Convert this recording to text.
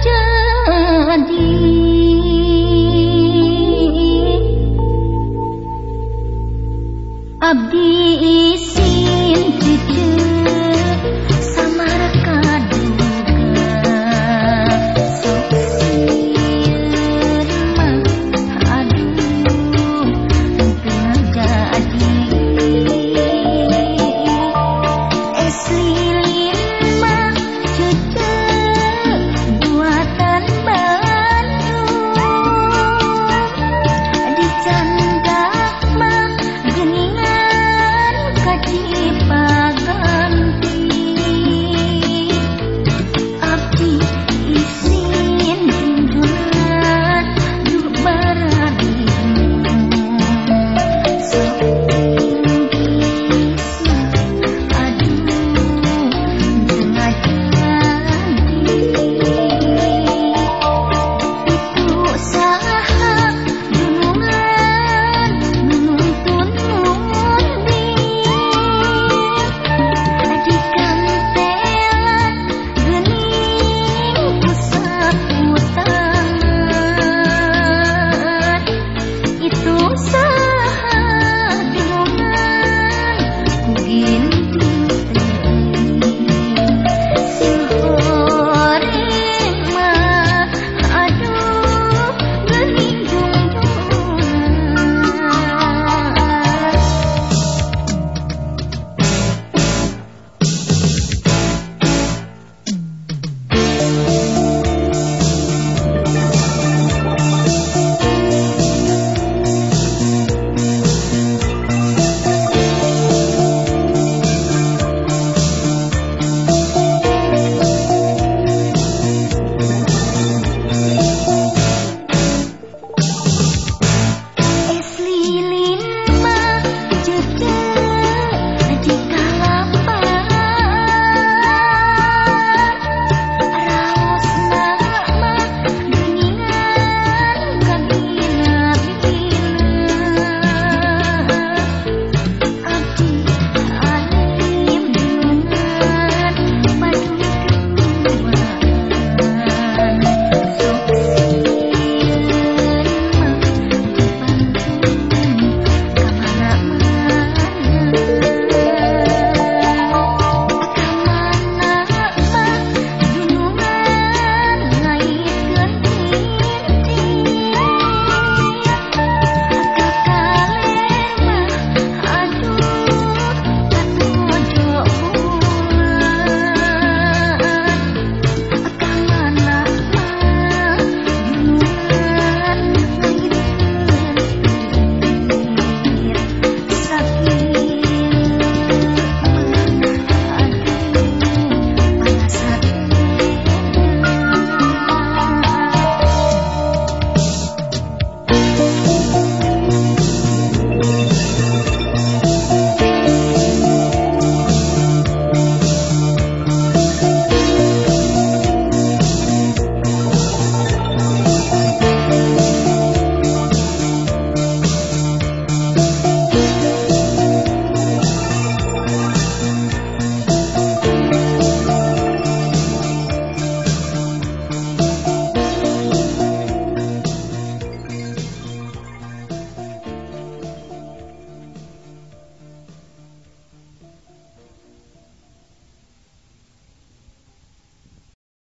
terjadi Abdi is